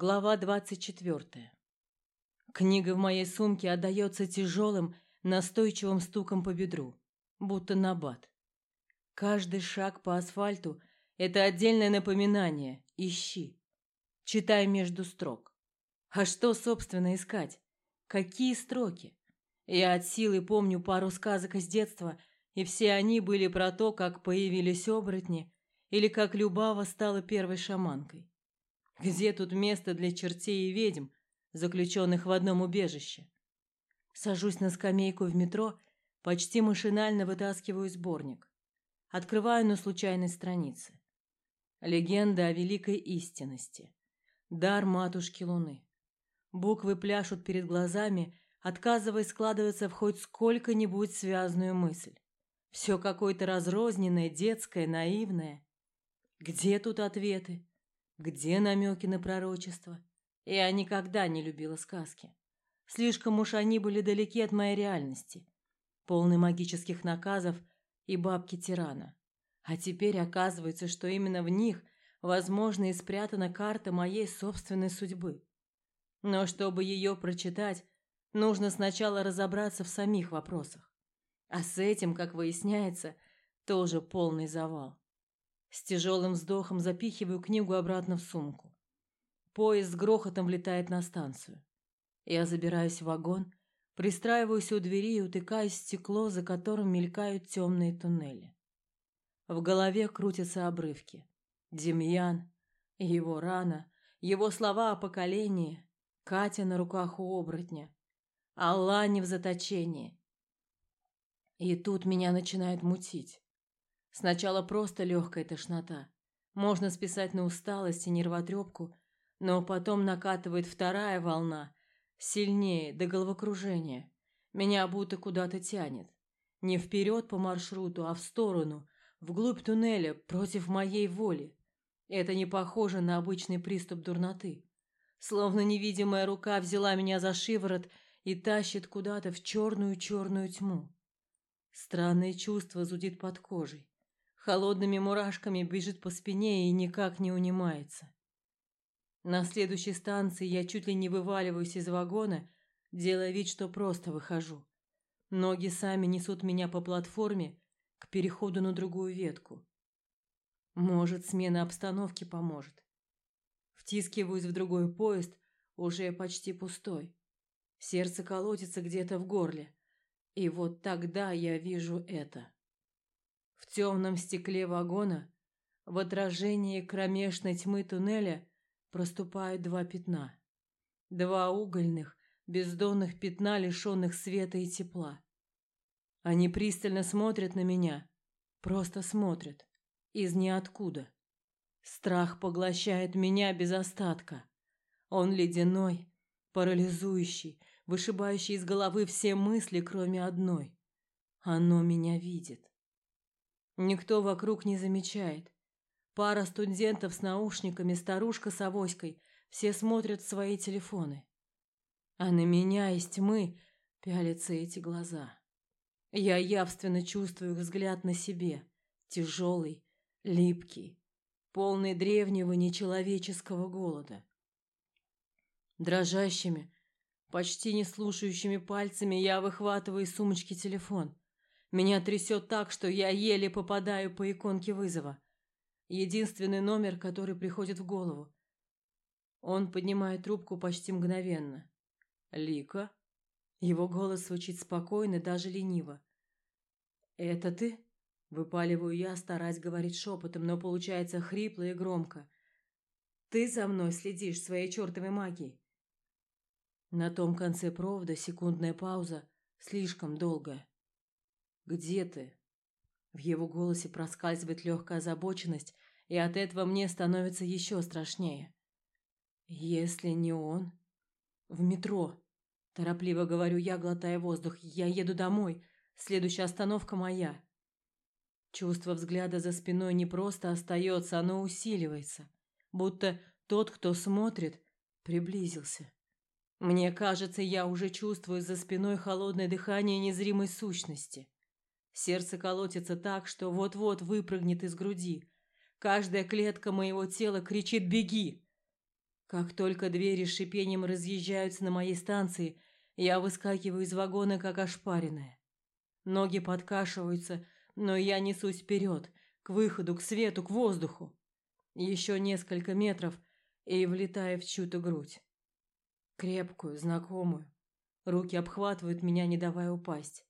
Глава двадцать четвертая. Книга в моей сумке отдается тяжелым, настойчивым стуком по бедру, будто набат. Каждый шаг по асфальту – это отдельное напоминание. Ищи. Читай между строк. А что, собственно, искать? Какие строки? Я от силы помню пару сказок из детства, и все они были про то, как появились оборотни или как Любава стала первой шаманкой. Где тут место для чертей и ведьм, заключенных в одном убежище? Сажусь на скамейку в метро, почти машинально вытаскиваю сборник. Открываю на случайной странице. Легенда о великой истинности. Дар матушки Луны. Буквы пляшут перед глазами, отказываясь складываться в хоть сколько-нибудь связанную мысль. Все какое-то разрозненное, детское, наивное. Где тут ответы? Где намеки на пророчество? Я никогда не любила сказки. Слишком уж они были далеки от моей реальности, полны магических наказов и бабки тирана. А теперь оказывается, что именно в них, возможно, и спрятана карта моей собственной судьбы. Но чтобы ее прочитать, нужно сначала разобраться в самих вопросах. А с этим, как выясняется, тоже полный завал. С тяжелым вздохом запихиваю книгу обратно в сумку. Поезд с грохотом влетает на станцию. Я забираюсь в вагон, пристраиваюсь у двери и утыкаюсь в стекло, за которым мелькают темные туннели. В голове крутятся обрывки. Демьян, его рана, его слова о поколении, Катя на руках у оборотня, Аллане в заточении. И тут меня начинает мутить. Сначала просто легкая тошнота. Можно списать на усталость и нервотрепку, но потом накатывает вторая волна, сильнее, до головокружения. Меня будто куда-то тянет. Не вперед по маршруту, а в сторону, вглубь туннеля, против моей воли. Это не похоже на обычный приступ дурноты. Словно невидимая рука взяла меня за шиворот и тащит куда-то в черную-черную тьму. Странное чувство зудит под кожей холодными мурашками бежит по спине и никак не унимается. На следующей станции я чуть ли не вываливаюсь из вагона, делая вид, что просто выхожу. Ноги сами несут меня по платформе к переходу на другую ветку. Может, смена обстановки поможет. Втискиваюсь в другой поезд, уже почти пустой. Сердце колотится где-то в горле. И вот тогда я вижу это. В темном стекле вагона, в отражении кромешной тьмы туннеля, проступают два пятна. Два угольных, бездонных пятна, лишенных света и тепла. Они пристально смотрят на меня, просто смотрят, из ниоткуда. Страх поглощает меня без остатка. Он ледяной, парализующий, вышибающий из головы все мысли, кроме одной. Оно меня видит. Никто вокруг не замечает. Пара студентов с наушниками, старушка с авоськой, все смотрят в свои телефоны. А на меня из тьмы пялятся эти глаза. Я явственно чувствую их взгляд на себе, тяжелый, липкий, полный древнего нечеловеческого голода. Дрожащими, почти не слушающими пальцами я выхватываю из сумочки телефон. Меня трясет так, что я еле попадаю по иконке вызова. Единственный номер, который приходит в голову. Он поднимает трубку почти мгновенно. «Лика?» Его голос звучит спокойно, даже лениво. «Это ты?» Выпаливаю я, стараясь говорить шепотом, но получается хрипло и громко. «Ты за мной следишь своей чертовой магией?» На том конце провода секундная пауза, слишком долгая. Где ты? В его голосе проскальзывает легкая озабоченность, и от этого мне становится еще страшнее. Если не он, в метро. Торопливо говорю я, глотая воздух. Я еду домой. Следующая остановка моя. Чувство взгляда за спиной не просто остается, оно усиливается, будто тот, кто смотрит, приблизился. Мне кажется, я уже чувствую за спиной холодное дыхание незримой сущности. Сердце колотится так, что вот-вот выпрыгнет из груди. Каждая клетка моего тела кричит «Беги!». Как только двери с шипением разъезжаются на моей станции, я выскакиваю из вагона, как ошпаренная. Ноги подкашиваются, но я несусь вперед, к выходу, к свету, к воздуху. Еще несколько метров и влетаю в чью-то грудь. Крепкую, знакомую. Руки обхватывают меня, не давая упасть.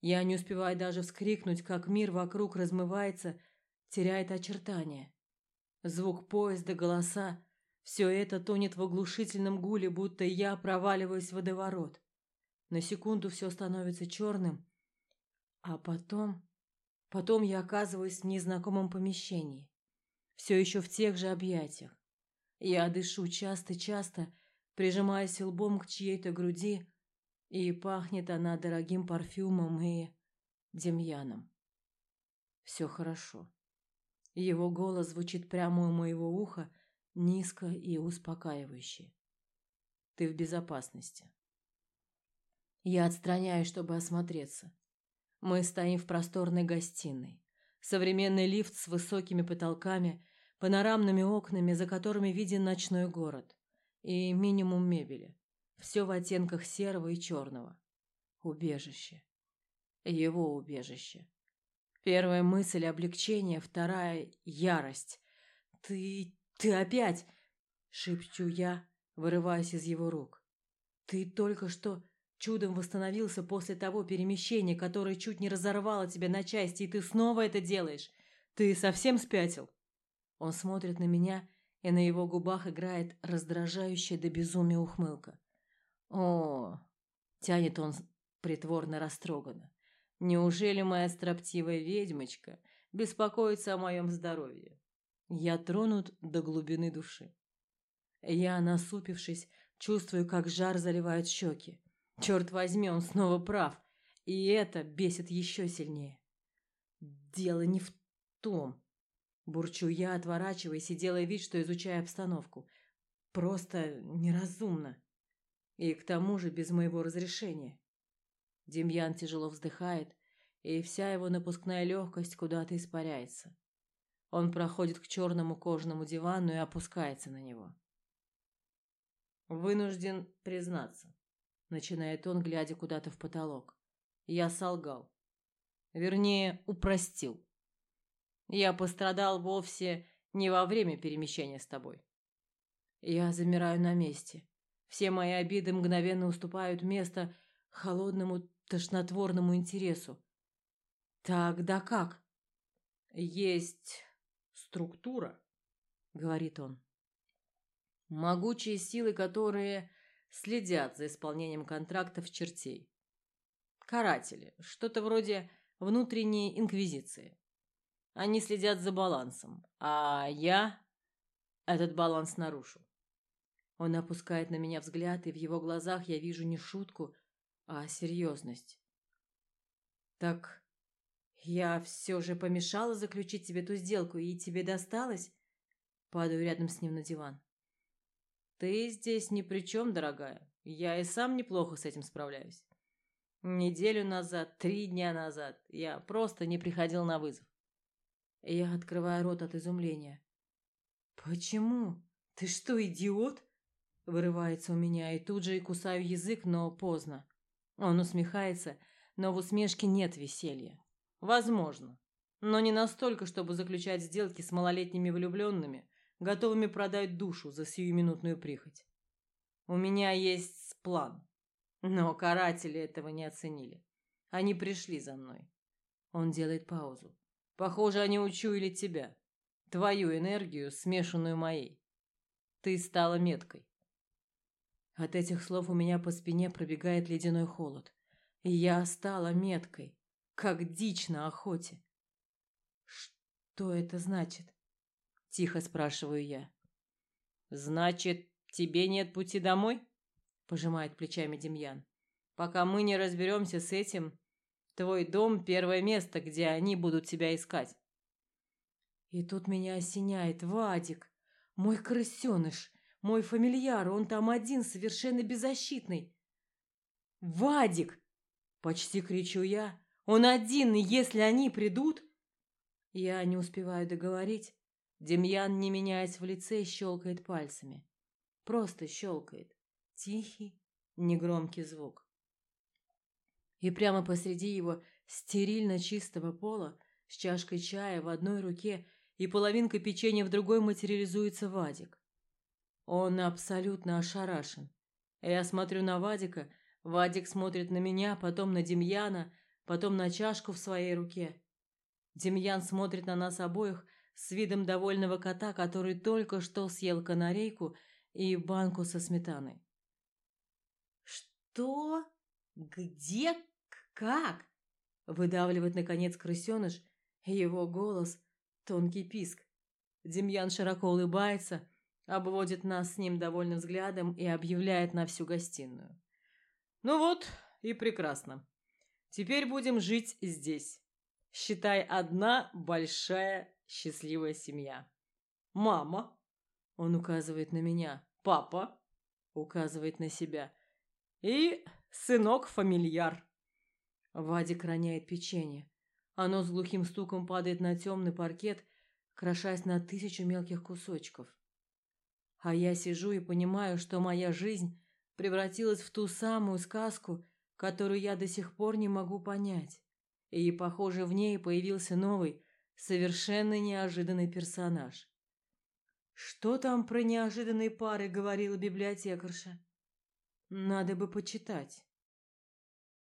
Я не успеваю даже вскрикнуть, как мир вокруг размывается, теряет очертания. Звук поезда, голоса – все это тонет в оглушительном гуле, будто я проваливаюсь в водоворот. На секунду все становится черным, а потом... Потом я оказываюсь в незнакомом помещении. Все еще в тех же объятиях. Я дышу часто-часто, прижимаясь лбом к чьей-то груди, и пахнет она дорогим парфюмом и Демьяном. Все хорошо. Его голос звучит прямо у моего уха, низко и успокаивающе. Ты в безопасности. Я отстраняюсь, чтобы осмотреться. Мы стоим в просторной гостиной. Современный лифт с высокими потолками, панорамными окнами, за которыми виден ночной город, и минимум мебели. Все в оттенках серого и черного. Убежище. Его убежище. Первая мысль – облегчение, вторая – ярость. «Ты... ты опять!» – шепчу я, вырываясь из его рук. «Ты только что чудом восстановился после того перемещения, которое чуть не разорвало тебя на части, и ты снова это делаешь. Ты совсем спятил?» Он смотрит на меня, и на его губах играет раздражающая до безумия ухмылка. «О!» – тянет он притворно растроганно. Неужели моя строптивая ведьмочка беспокоится о моем здоровье? Я тронут до глубины души. Я, насупившись, чувствую, как жар заливает щеки. Черт возьми, он снова прав, и это бесит еще сильнее. Дело не в том. Бурчу я, отворачиваясь и делая вид, что изучаю обстановку. Просто неразумно. И к тому же без моего разрешения. Демьян тяжело вздыхает, и вся его напускная легкость куда-то испаряется. Он проходит к черному кожаному дивану и опускается на него. «Вынужден признаться», — начинает он, глядя куда-то в потолок. «Я солгал. Вернее, упростил. Я пострадал вовсе не во время перемещения с тобой. Я замираю на месте. Все мои обиды мгновенно уступают место холодному тошнотворному интересу. Тогда как? Есть структура, говорит он. Могучие силы, которые следят за исполнением контрактов чертей. Каратели, что-то вроде внутренней инквизиции. Они следят за балансом, а я этот баланс нарушу. Он опускает на меня взгляд, и в его глазах я вижу не шутку, а серьезность. Так я все же помешала заключить тебе ту сделку, и тебе досталось? Падаю рядом с ним на диван. Ты здесь ни при чем, дорогая. Я и сам неплохо с этим справляюсь. Неделю назад, три дня назад я просто не приходил на вызов. Я открываю рот от изумления. Почему? Ты что, идиот? Вырывается у меня, и тут же и кусаю язык, но поздно. Он усмехается, но в усмешке нет веселья. Возможно, но не настолько, чтобы заключать сделки с малолетними влюбленными, готовыми продать душу за сиюминутную прихоть. У меня есть план, но каратели этого не оценили. Они пришли за мной. Он делает паузу. Похоже, они учуяли тебя, твою энергию, смешанную моей. Ты стала меткой. От этих слов у меня по спине пробегает ледяной холод. Я стала меткой, как дичь на охоте. Что это значит? Тихо спрашиваю я. Значит, тебе нет пути домой? Пожимает плечами Демьян. Пока мы не разберемся с этим, твой дом – первое место, где они будут тебя искать. И тут меня осеняет Вадик, мой крысеныш, мой фамильяр, он там один, совершенно беззащитный. «Вадик!» – почти кричу я. «Он один, и если они придут...» Я не успеваю договорить. Демьян, не меняясь в лице, щелкает пальцами. Просто щелкает. Тихий, негромкий звук. И прямо посреди его стерильно чистого пола с чашкой чая в одной руке и половинкой печенья в другой материализуется Вадик. Он абсолютно ошарашен. Я смотрю на Вадика, Вадик смотрит на меня, потом на Демьяна, потом на чашку в своей руке. Демьян смотрит на нас обоих с видом довольного кота, который только что съел канарейку и банку со сметаной. «Что? Где? Как?» Выдавливает, наконец, крысеныш, его голос – тонкий писк. Демьян широко улыбается, обводит нас с ним довольным взглядом и объявляет на всю гостиную. «Ну вот, и прекрасно. Теперь будем жить здесь. Считай, одна большая счастливая семья. Мама, он указывает на меня, папа, указывает на себя, и сынок-фамильяр. Вадик роняет печенье. Оно с глухим стуком падает на темный паркет, крошась на тысячу мелких кусочков. А я сижу и понимаю, что моя жизнь превратилась в ту самую сказку, которую я до сих пор не могу понять. И, похоже, в ней появился новый, совершенно неожиданный персонаж. Что там про неожиданные пары говорила библиотекарша? Надо бы почитать.